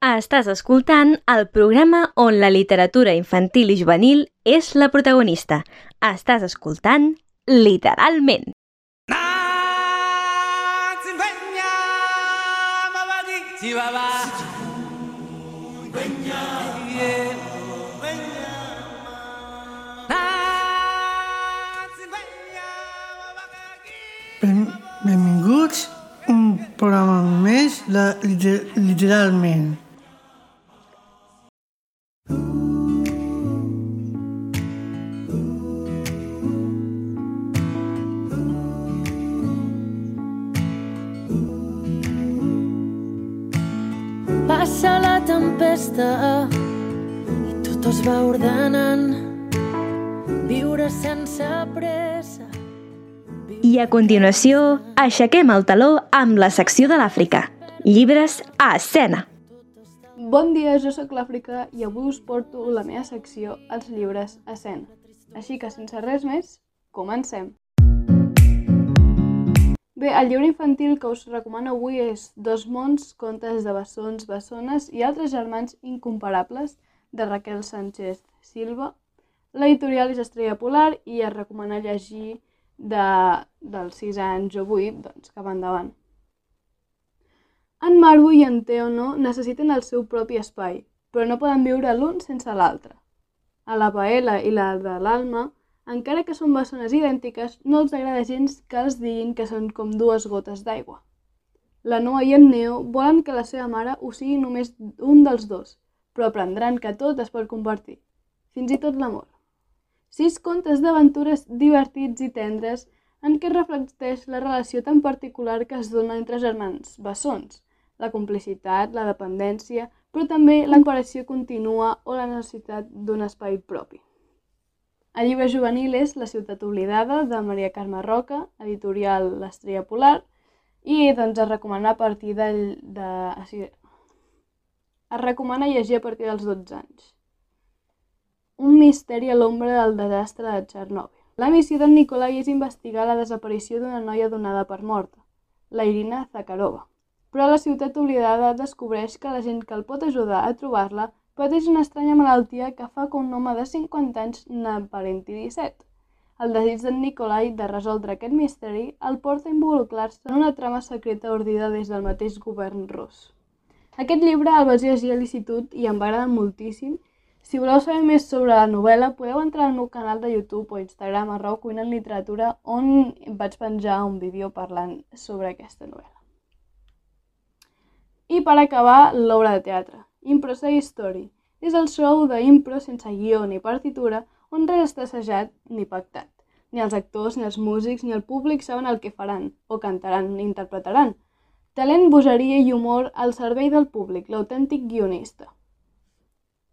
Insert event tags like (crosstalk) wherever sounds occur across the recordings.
Estàs escoltant el programa on la literatura infantil i juvenil és la protagonista. Estàs escoltant literalment. Ben, benvinguts a un programa més de liter, Literalment. Passa la tempesta i tot es va ordenant. Viure sense pressa. I a continuació, aixequem el taló amb la secció de l'Àfrica. Llibres a escena. Bon dia, jo sóc l'Àfrica i avui us porto la meva secció Els llibres a escena. Així que, sense res més, comencem! Bé, el llibre infantil que us recomano avui és Dos mons, contes de bessons, bessones i altres germans incomparables de Raquel Sánchez Silva. L'editorial és Estrella Polar i es recomana llegir de, dels 6 anys o 8, doncs cap endavant. En Marbu i en Teono necessiten el seu propi espai, però no poden viure l'un sense l'altre. A la Paella i la de l'Alma, encara que són bessones idèntiques, no els agrada gens que els diguin que són com dues gotes d'aigua. La Noa i en Neo volen que la seva mare ho sigui només un dels dos, però aprendran que tot es pot compartir, fins i tot l'amor. Sis contes d'aventures divertits i tendres en què reflecteix la relació tan particular que es dona entre germans bessons, la complicitat, la dependència, però també la comparació contínua o la necessitat d'un espai propi. El llibre juvenil és La ciutat oblidada, de Maria Carme Roca, editorial L'Estrella Polar, i doncs es recomana a partir del, de... O sigui, es recomana llegir a partir dels 12 anys. Un misteri a l'ombra del desastre de Txernòbil. La missió d'en Nikolai és investigar la desaparició d'una noia donada per morta, la Irina Zakharova. Però la ciutat oblidada descobreix que la gent que el pot ajudar a trobar-la pateix una estranya malaltia que fa que un home de 50 anys n'aparenti 17. El desig d'en Nikolai de resoldre aquest misteri el porta a involucrar-se en una trama secreta ordida des del mateix govern rus. Aquest llibre el vaig llegir a l'institut i em va agradar moltíssim. Si voleu saber més sobre la novel·la, podeu entrar al meu canal de YouTube o Instagram, arreu cuina en literatura, on vaig penjar un vídeo parlant sobre aquesta novel·la. I per acabar, l'obra de teatre. Impro Say Story. És el show d'impro sense guió ni partitura on res està assajat ni pactat. Ni els actors, ni els músics, ni el públic saben el que faran, o cantaran, ni interpretaran. Talent, bogeria i humor al servei del públic, l'autèntic guionista.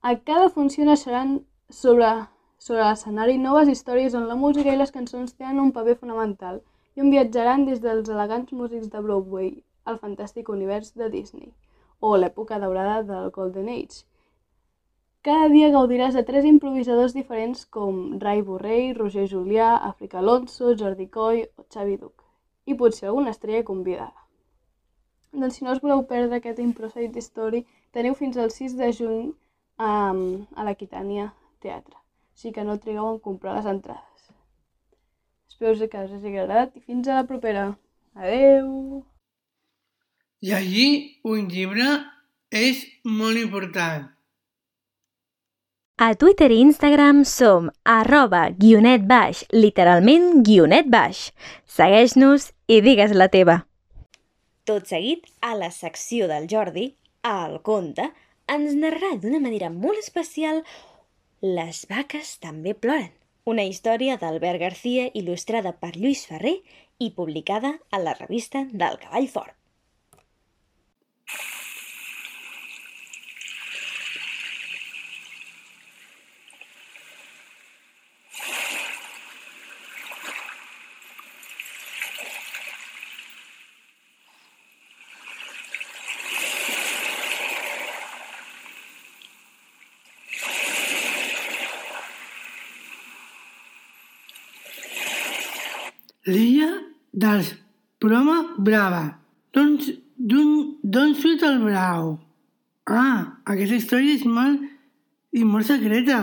A cada funció naixeran sobre, sobre l'escenari noves històries on la música i les cançons tenen un paper fonamental i on viatjaran des dels elegants músics de Broadway al fantàstic univers de Disney o l'època daurada del Golden Age. Cada dia gaudiràs de tres improvisadors diferents com Rai Borrell, Roger Julià, Àfrica Alonso, Jordi Coy o Xavi Duc. I potser alguna estrella convidada. Doncs si no us voleu perdre aquest Improsite Story, teniu fins al 6 de juny um, a l'Aquitània Teatre. Així que no trigueu en comprar les entrades. Espero que us hagi agradat i fins a la propera. Adeu! Llegir un llibre és molt important. A Twitter i Instagram som arroba guionet baix, literalment guionet baix. Segueix-nos i digues la teva. Tot seguit, a la secció del Jordi, al conte, ens narrarà d'una manera molt especial Les vaques també ploren, una història d'Albert García il·lustrada per Lluís Ferrer i publicada a la revista del Cavall Fort. L'illa dels Broma Brava. D'on surt el brau? Ah, aquesta història és molt i molt secreta.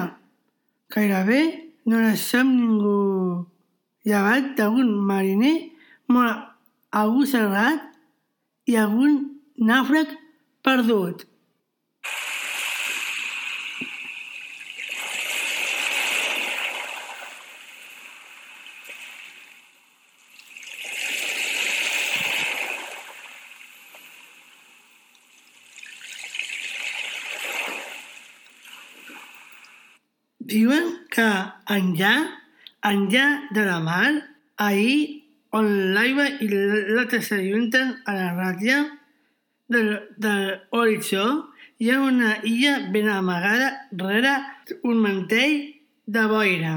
Gairebé no la sap ningú. Llevat d'algun mariner molt agossegat i algun nàufrag perdut. Diuen que enllà, enllà de la mar, ahir on l'aigua i l'altre s'ajunten a la ratlla del, de l'horitzó, hi ha una illa ben amagada rere un mantell de boira.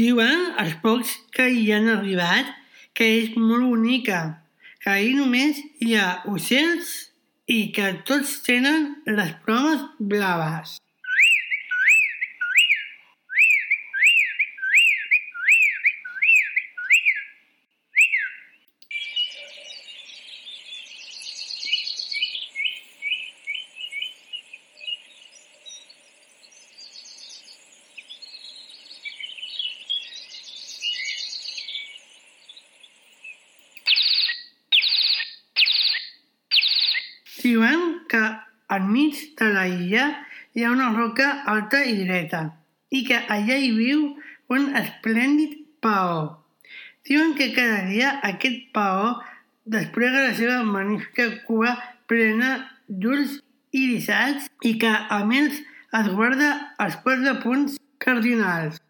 Diuen els pocs que hi han arribat que és molt bonica, que ahir només hi ha ocells i que tots tenen les plomes blaves. Diuen que enmig de la illa hi ha una roca alta i dreta i que allà hi viu un esplèndid paó. Diuen que cada dia aquest paó desplega la seva magnífica cua plena d'ulls irisats i que, a més, es guarda els quatre punts cardinals.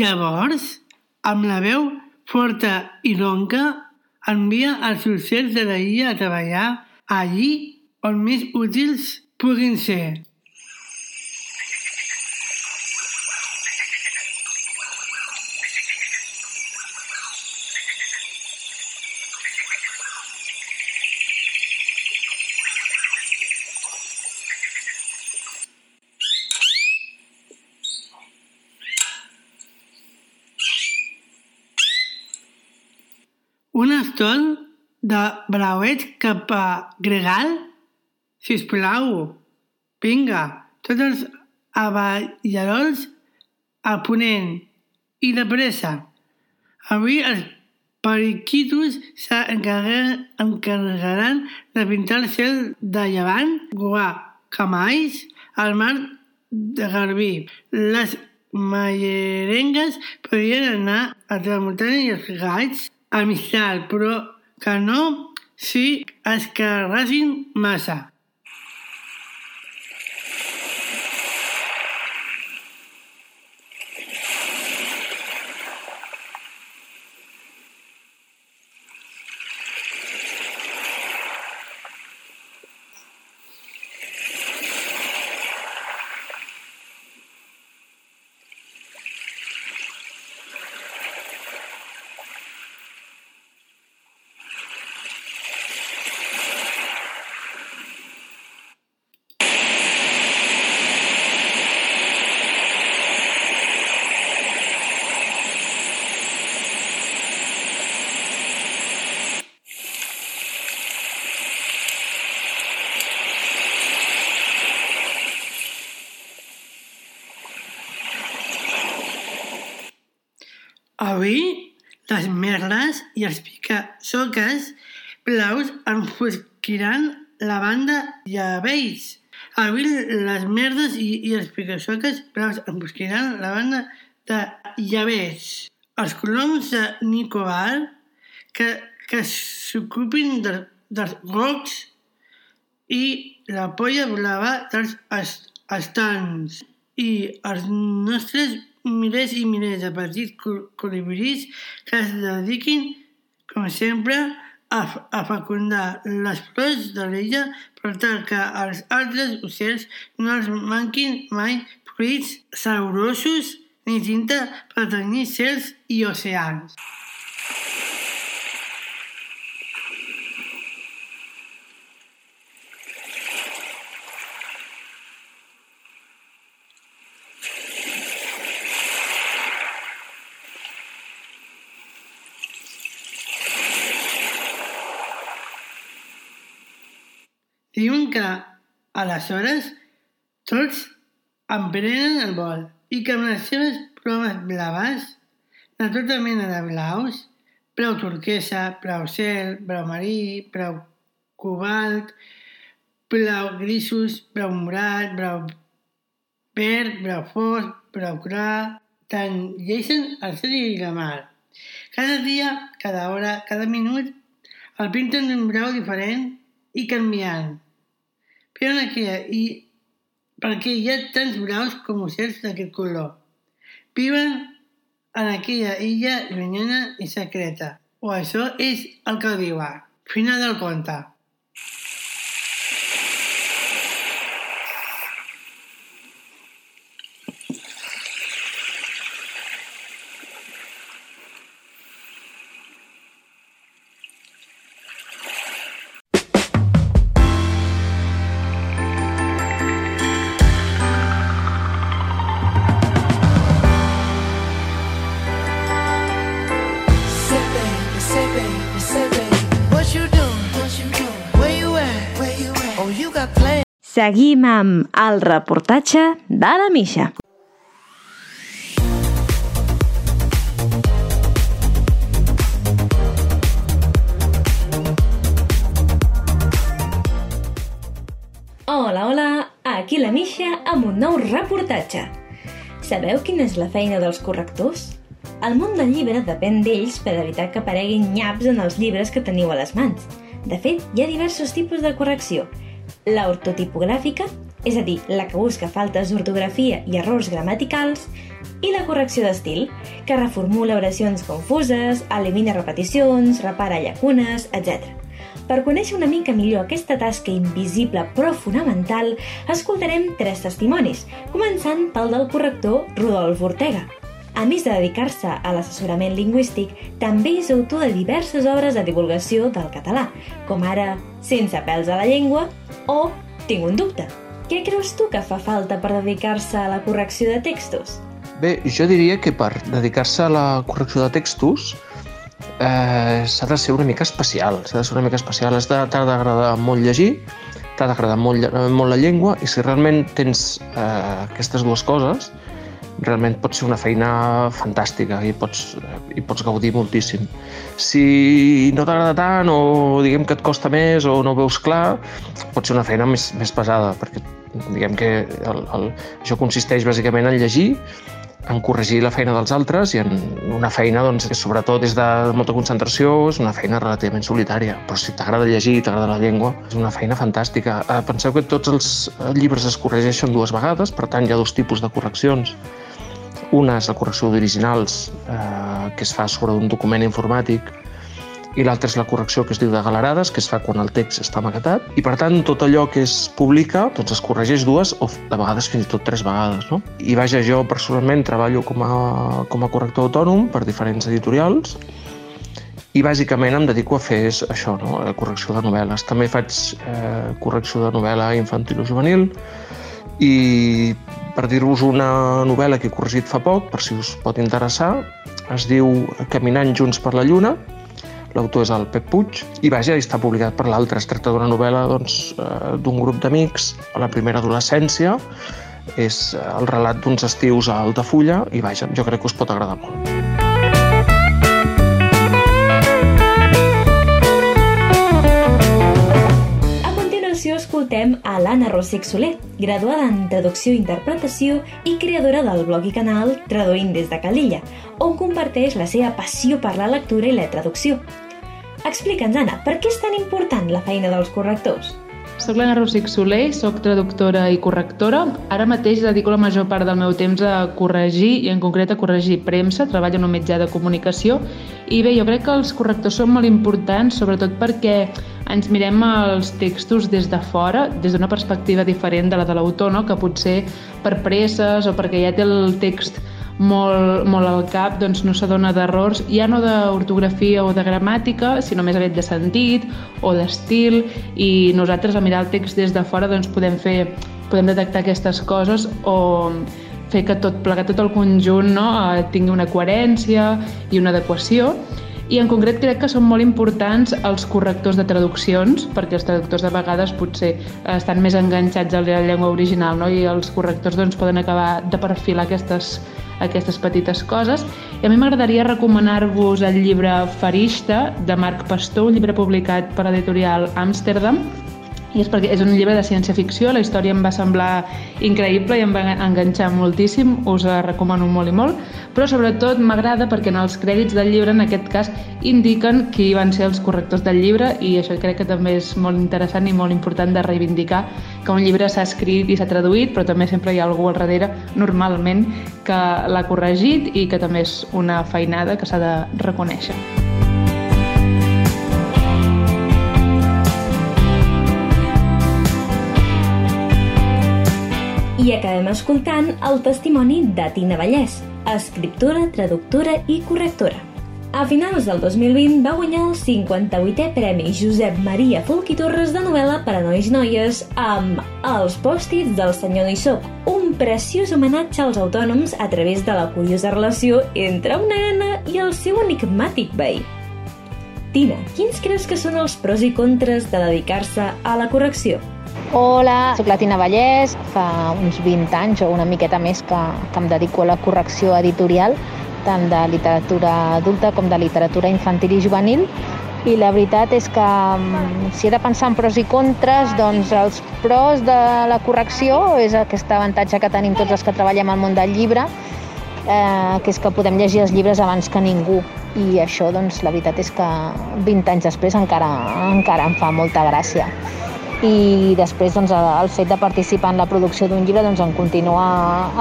Llavors, amb la veu forta i ronca, envia els ocells de la illa a treballar allí on més útils puguin ser. Un estol de brauet cap a Gregal? Sisplau, vinga, tots els avallarols a ponent i de pressa. Avui els periquitos s'encarregaran de pintar el cel de llevant, guacamalls, al mar de Garbí. Les mallerengues podrien anar a tramuntana i els galls a mistral, però que no si escarrassin massa. Avui, les merles i els pica-soques blaus enfosquiran la banda llavells. Avui, les merdes i, i els pica-soques blaus enfosquiran la banda de llavells. Els coloms de Nicobar que, que s'ocupin de, dels rocs i la polla blava dels est, estants i els nostres milers i milers de petits col- colibrís que es dediquin com sempre, a, a fecundar les flors de l'illa per tal que els altres ocells no els manquin mai fruits saborosos ni tinta per tenir cels i oceans. Diuen que, aleshores, tots emprenen el vol i que amb les seves plomes blaves, de tota mena de blaus, blau turquesa, blau cel, blau marí, blau cobalt, blau grisos, blau morat, blau verd, blau fosc, blau clar, tangeixen el cel i la mar. Cada dia, cada hora, cada minut, el pinten d'un brau diferent i canviant. Però en aquella, i perquè hi ha tants braus com ocells d'aquest color. Viuen en aquella illa llunyana i secreta. O això és el que diuen. Final del conte. Seguim amb el reportatge de la Misha. Hola, hola, aquí la Misha amb un nou reportatge. Sabeu quina és la feina dels correctors? El món del llibre depèn d'ells per evitar que apareguin nyaps en els llibres que teniu a les mans. De fet, hi ha diversos tipus de correcció. La ortotipogràfica, és a dir, la que busca faltes d'ortografia i errors gramaticals, i la correcció d'estil, que reformula oracions confuses, elimina repeticions, repara llacunes, etc. Per conèixer una mica millor aquesta tasca invisible però fonamental, escoltarem tres testimonis, començant pel del corrector Rodolf Ortega. A més de dedicar-se a l'assessorament lingüístic, també és autor de diverses obres de divulgació del català, com ara Sense pèls a la llengua o Tinc un dubte. Què creus tu que fa falta per dedicar-se a la correcció de textos? Bé, jo diria que per dedicar-se a la correcció de textos eh, s'ha de ser una mica especial, s'ha de ser una mica especial, t'ha d'agradar molt llegir, t'ha d'agradar molt, lle- molt la llengua i si realment tens eh, aquestes dues coses, realment pot ser una feina fantàstica i pots, i pots gaudir moltíssim. Si no t'agrada tant o diguem que et costa més o no veus clar, pot ser una feina més, més pesada, perquè diguem que el, el, això consisteix bàsicament en llegir, en corregir la feina dels altres i en una feina doncs, que sobretot és de molta concentració, és una feina relativament solitària. Però si t'agrada llegir i t'agrada la llengua, és una feina fantàstica. Eh, Penseu que tots els llibres es corregeixen dues vegades, per tant hi ha dos tipus de correccions. Una és la correcció d'originals, eh, que es fa sobre un document informàtic, i l'altra és la correcció que es diu de galerades, que es fa quan el text està amagatat, i per tant tot allò que es publica doncs es corregeix dues o de vegades fins i tot tres vegades. No? I vaja, jo personalment treballo com a, com a corrector autònom per diferents editorials i bàsicament em dedico a fer això, no? la correcció de novel·les. També faig eh, correcció de novel·la infantil o juvenil i per dir-vos una novel·la que he corregit fa poc, per si us pot interessar, es diu Caminant junts per la lluna, l'autor és el Pep Puig, i vaja, està publicat per l'altre. Es tracta d'una novel·la doncs, eh, d'un grup d'amics a la primera adolescència, és el relat d'uns estius a Altafulla, i vaja, jo crec que us pot agradar molt. Escoltem a l'Anna Rosic Soler, graduada en Traducció i Interpretació i creadora del blog i canal Traduint des de Calilla, on comparteix la seva passió per la lectura i la traducció. Explica'ns, Anna, per què és tan important la feina dels correctors? Soc l'Anna Rosic Soler, soc traductora i correctora. Ara mateix dedico la major part del meu temps a corregir, i en concret a corregir premsa, treballo en un mitjà de comunicació. I bé, jo crec que els correctors són molt importants, sobretot perquè ens mirem els textos des de fora, des d'una perspectiva diferent de la de l'autor, no? que potser per presses o perquè ja té el text molt, molt al cap, doncs no s'adona d'errors, ja no d'ortografia o de gramàtica, sinó més aviat de sentit o d'estil, i nosaltres a mirar el text des de fora doncs podem fer podem detectar aquestes coses o fer que tot plegat, tot el conjunt no, eh, tingui una coherència i una adequació i en concret crec que són molt importants els correctors de traduccions, perquè els traductors de vegades potser estan més enganxats a la llengua original no? i els correctors doncs, poden acabar de perfilar aquestes, aquestes petites coses. I a mi m'agradaria recomanar-vos el llibre Farista, de Marc Pastor, un llibre publicat per l'editorial Amsterdam, i és perquè és un llibre de ciència-ficció, la història em va semblar increïble i em va enganxar moltíssim, us la recomano molt i molt, però sobretot m'agrada perquè en els crèdits del llibre, en aquest cas, indiquen qui van ser els correctors del llibre i això crec que també és molt interessant i molt important de reivindicar que un llibre s'ha escrit i s'ha traduït, però també sempre hi ha algú al darrere, normalment, que l'ha corregit i que també és una feinada que s'ha de reconèixer. I acabem escoltant el testimoni de Tina Vallès, escriptora, traductora i correctora. A finals del 2020 va guanyar el 58è Premi Josep Maria Folch i Torres de novel·la per a nois noies amb Els pòstits del senyor Nissoc, un preciós homenatge als autònoms a través de la curiosa relació entre una nena i el seu enigmàtic veí. Tina, quins creus que són els pros i contres de dedicar-se a la correcció? Hola, sóc la Tina Vallès, fa uns 20 anys o una miqueta més que, que em dedico a la correcció editorial, tant de literatura adulta com de literatura infantil i juvenil, i la veritat és que mm, si he de pensar en pros i contres, doncs els pros de la correcció és aquest avantatge que tenim tots els que treballem al món del llibre, eh, que és que podem llegir els llibres abans que ningú. I això, doncs, la veritat és que 20 anys després encara, encara em fa molta gràcia i després doncs, el fet de participar en la producció d'un llibre doncs, em continua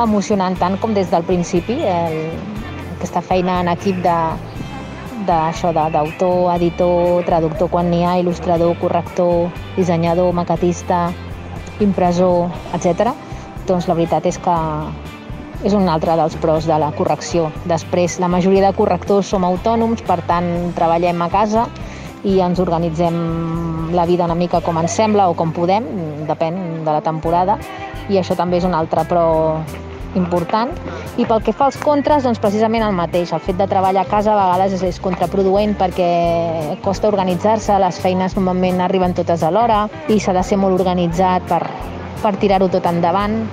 emocionant tant com des del principi el, aquesta feina en equip de, d'això d'autor, editor, traductor quan n'hi ha, il·lustrador, corrector, dissenyador, maquetista, impressor, etc. Doncs la veritat és que és un altre dels pros de la correcció. Després, la majoria de correctors som autònoms, per tant, treballem a casa, i ens organitzem la vida una mica com ens sembla o com podem, depèn de la temporada, i això també és un altre però important. I pel que fa als contres, doncs precisament el mateix. El fet de treballar a casa a vegades és contraproduent perquè costa organitzar-se, les feines normalment arriben totes a l'hora i s'ha de ser molt organitzat per, per tirar-ho tot endavant.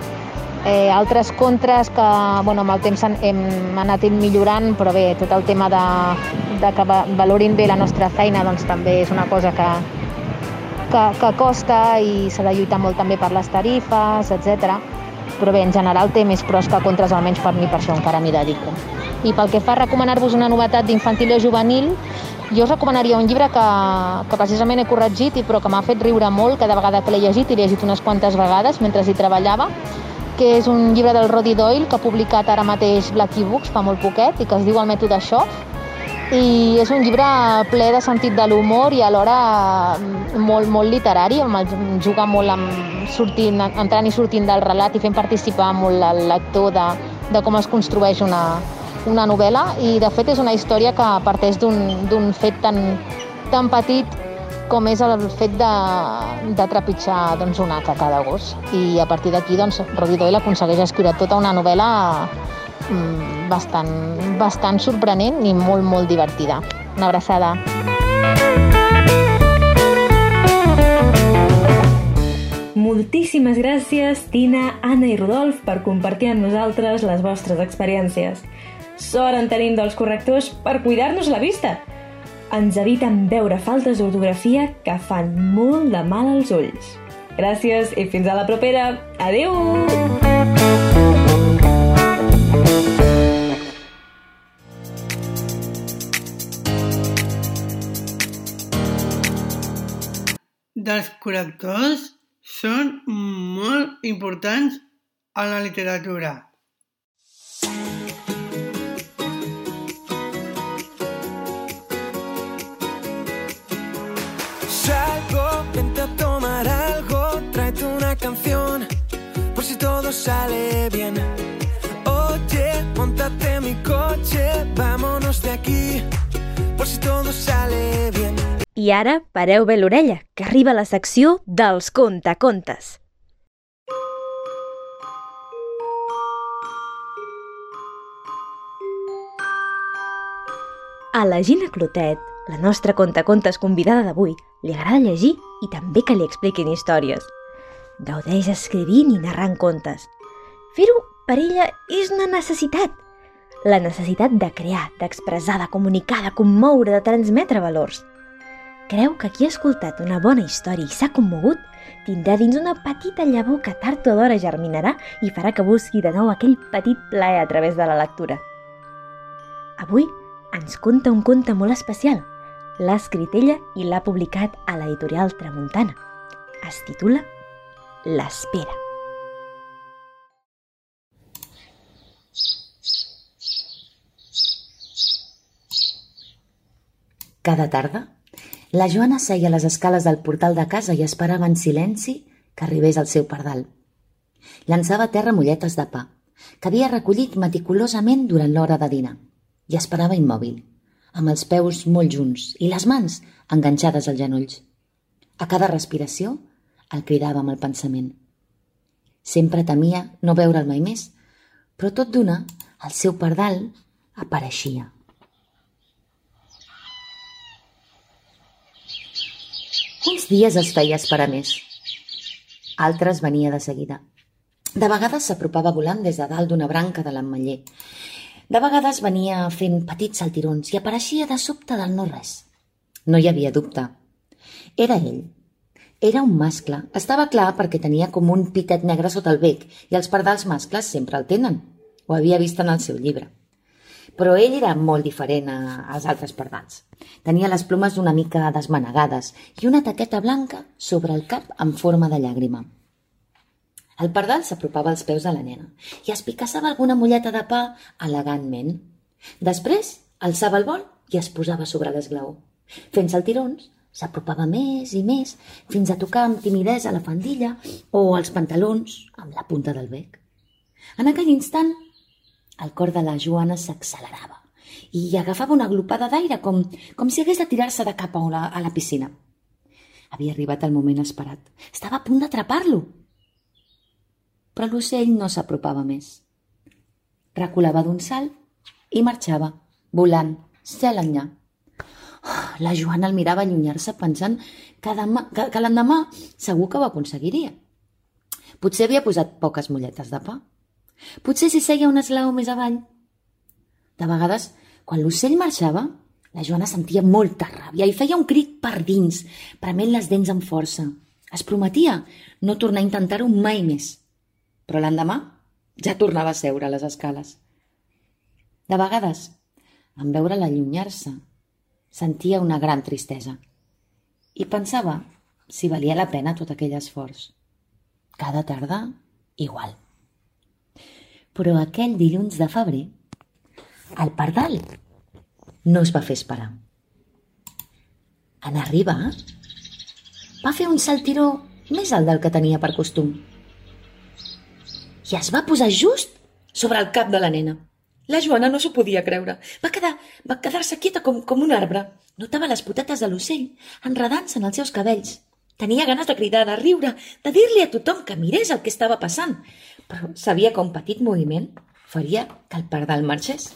Eh, altres contres que bueno, amb el temps hem, anat millorant, però bé, tot el tema de, de que valorin bé la nostra feina doncs també és una cosa que, que, que costa i s'ha de lluitar molt també per les tarifes, etc. Però bé, en general té més pros que contres, almenys per mi, per això encara m'hi dedico. I pel que fa a recomanar-vos una novetat d'infantil o juvenil, jo us recomanaria un llibre que, que precisament he corregit i però que m'ha fet riure molt cada vegada que l'he llegit i l'he llegit unes quantes vegades mentre hi treballava, que és un llibre del Roddy Doyle que ha publicat ara mateix Black Books fa molt poquet i que es diu El mètode Xof i és un llibre ple de sentit de l'humor i alhora mm, molt, molt literari, juga molt amb sortint, entrant i sortint del relat i fent participar molt el lector de, de com es construeix una, una novel·la. I de fet és una història que parteix d'un fet tan, tan petit com és el fet de, de trepitjar doncs, una caca de gos. I a partir d'aquí, doncs, Rodi Doyle aconsegueix escriure tota una novel·la mm, bastant, bastant sorprenent i molt, molt divertida. Una abraçada. Moltíssimes gràcies, Tina, Anna i Rodolf, per compartir amb nosaltres les vostres experiències. Sort en tenim dels correctors per cuidar-nos la vista ens eviten veure faltes d'ortografia que fan molt de mal als ulls. Gràcies i fins a la propera. Adeu! Dels correctors són molt importants a la literatura. Todo sale bien. Oye, montate mi coche, vámonos de aquí, por si todo sale bien. I ara pareu bé l'orella, que arriba la secció dels contacontes. A la Gina Clotet, la nostra contacontes convidada d'avui, li agrada llegir i també que li expliquin històries. Gaudeix escrivint i narrant contes. Fer-ho per ella és una necessitat. La necessitat de crear, d'expressar, de comunicar, de commoure, de transmetre valors. Creu que qui ha escoltat una bona història i s'ha commogut tindrà dins una petita llavor que tard o d'hora germinarà i farà que busqui de nou aquell petit plaer a través de la lectura. Avui ens conta un conte molt especial. L'ha escrit ella i l'ha publicat a l'editorial Tramuntana. Es titula L'Espera. Cada tarda, la Joana seia a les escales del portal de casa i esperava en silenci que arribés el seu pardal. Llançava a terra molletes de pa, que havia recollit meticulosament durant l'hora de dinar, i esperava immòbil, amb els peus molt junts i les mans enganxades als genolls. A cada respiració el cridava amb el pensament. Sempre temia no veure'l mai més, però tot d'una el seu pardal apareixia. Uns dies es feia esperar més. Altres venia de seguida. De vegades s'apropava volant des de dalt d'una branca de l'emmeller. De vegades venia fent petits saltirons i apareixia de sobte del no-res. No hi havia dubte. Era ell. Era un mascle. Estava clar perquè tenia com un pitet negre sota el bec i els pardals mascles sempre el tenen. Ho havia vist en el seu llibre. Però ell era molt diferent als altres pardals. Tenia les plomes una mica desmanegades i una taqueta blanca sobre el cap en forma de llàgrima. El pardal s'apropava als peus de la nena i es picassava alguna molleta de pa elegantment. Després alçava el vol i es posava sobre l'esglaó. Fent saltirons, s'apropava més i més fins a tocar amb timidesa la fandilla o els pantalons amb la punta del bec. En aquell instant, el cor de la Joana s'accelerava i agafava una glopada d'aire com, com si hagués de tirar-se de cap a la, a la piscina. Havia arribat el moment esperat. Estava a punt d'atrapar-lo. Però l'ocell no s'apropava més. Reculava d'un salt i marxava, volant, cel enllà. (sighs) La Joana el mirava allunyar-se pensant que, demà, que, que l'endemà segur que ho aconseguiria. Potser havia posat poques molletes de pa. Potser s'hi seia un eslau més avall. De vegades, quan l'ocell marxava, la Joana sentia molta ràbia i feia un crit per dins, prement les dents amb força. Es prometia no tornar a intentar-ho mai més. Però l'endemà ja tornava a seure a les escales. De vegades, en veure-la allunyar-se, sentia una gran tristesa i pensava si valia la pena tot aquell esforç. Cada tarda, igual. Però aquell dilluns de febrer, el pardal no es va fer esperar. En arribar, va fer un saltiró més alt del que tenia per costum i es va posar just sobre el cap de la nena. La Joana no s'ho podia creure. Va quedar, va quedar-se quieta com, com un arbre. Notava les potetes de l'ocell enredant-se en els seus cabells. Tenia ganes de cridar, de riure, de dir-li a tothom que mirés el que estava passant, però sabia que un petit moviment faria que el pardal marxés.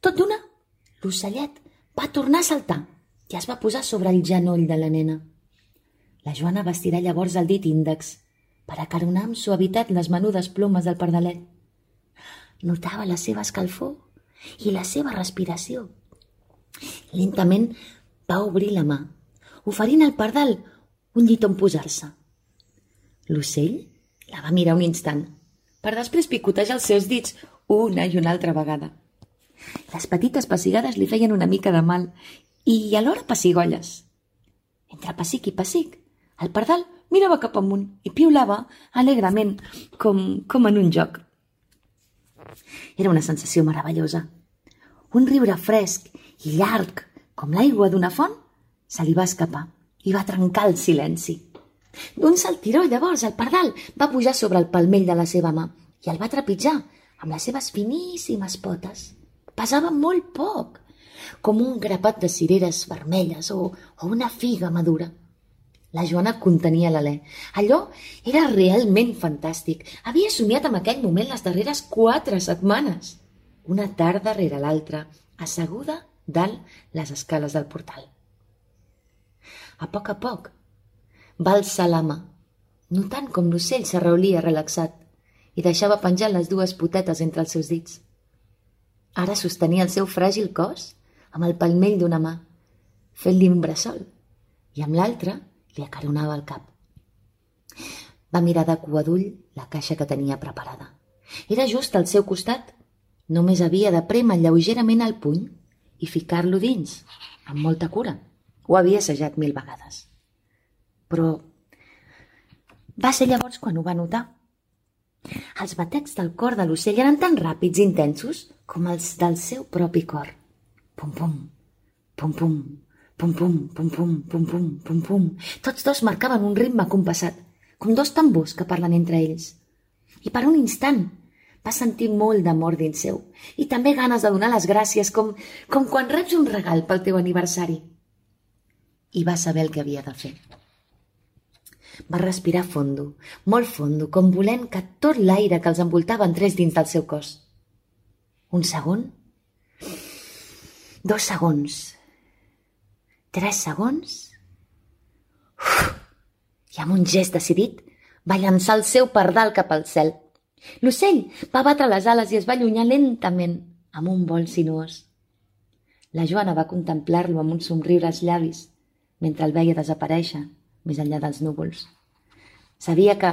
Tot d'una, l'ocellet va tornar a saltar i es va posar sobre el genoll de la nena. La Joana va estirar llavors el dit índex per acaronar amb suavitat les menudes plomes del pardalet. Notava la seva escalfor i la seva respiració. Lentament va obrir la mà, oferint al pardal un llit on posar-se. L'ocell la va mirar un instant, per després picotejar els seus dits una i una altra vegada. Les petites pessigades li feien una mica de mal i alhora pessigolles. Entre pessic i pessic, el pardal mirava cap amunt i piulava alegrement, com, com en un joc. Era una sensació meravellosa. Un riure fresc i llarg, com l'aigua d'una font, se li va escapar i va trencar el silenci. D'un saltiró, llavors, el pardal va pujar sobre el palmell de la seva mà i el va trepitjar amb les seves finíssimes potes. Pesava molt poc, com un grapat de cireres vermelles o, o una figa madura. La Joana contenia l'alè. Allò era realment fantàstic. Havia somiat amb aquell moment les darreres quatre setmanes. Una tarda rere l'altra, asseguda dalt les escales del portal. A poc a poc va alçar la mà, notant com l'ocell s'arraulia relaxat i deixava penjar les dues potetes entre els seus dits. Ara sostenia el seu fràgil cos amb el palmell d'una mà, fent-li un bressol, i amb l'altra li acaronava el cap. Va mirar de cua d'ull la caixa que tenia preparada. Era just al seu costat. Només havia de prémer lleugerament el puny i ficar-lo dins, amb molta cura. Ho havia assajat mil vegades. Però va ser llavors quan ho va notar. Els batecs del cor de l'ocell eren tan ràpids i intensos com els del seu propi cor. Pum, pum, pum, pum, pum, pum, pum, pum, pum, pum, pum, pum. Tots dos marcaven un ritme compassat, com dos tambors que parlen entre ells. I per un instant va sentir molt d'amor dins seu i també ganes de donar les gràcies com, com quan reps un regal pel teu aniversari. I va saber el que havia de fer. Va respirar fondo, molt fondo, com volent que tot l'aire que els envoltava entrés dins del seu cos. Un segon, dos segons, tres segons, i amb un gest decidit va llançar el seu pardal cap al cel. L'ocell va batre les ales i es va allunyar lentament amb un vol sinuós. La Joana va contemplar-lo amb un somriure als llavis mentre el veia desaparèixer més enllà dels núvols. Sabia que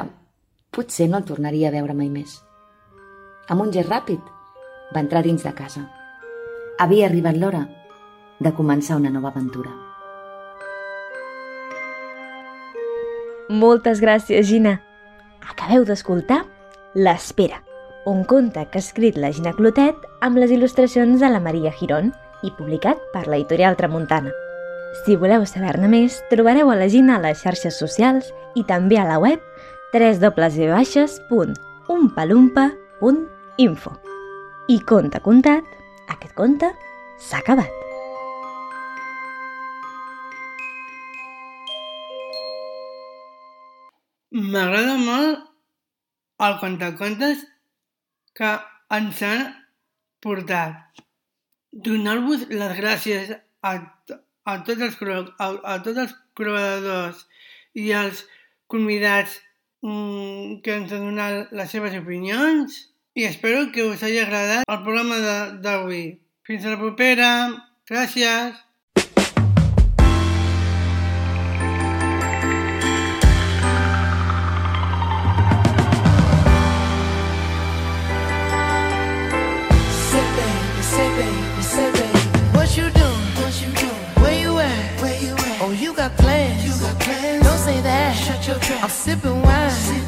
potser no el tornaria a veure mai més. Amb un gest ràpid, va entrar dins de casa. Havia arribat l'hora de començar una nova aventura. Moltes gràcies, Gina. Acabeu d'escoltar L'Espera, un conte que ha escrit la Gina Clotet amb les il·lustracions de la Maria Girón i publicat per l'editorial Tramuntana. Si voleu saber-ne més, trobareu a la Gina a les xarxes socials i també a la web www.umpalumpa.info. I conte contat, aquest conte s'ha acabat. M'agrada molt el contacontes que ens han portat. Donar-vos les gràcies a, a, tots els, a, a tots els col·laboradors i els convidats mm, que ens han donat les seves opinions i espero que us hagi agradat el programa d'avui. Fins a la propera. Gràcies. shut your trap. I'm sipping wine.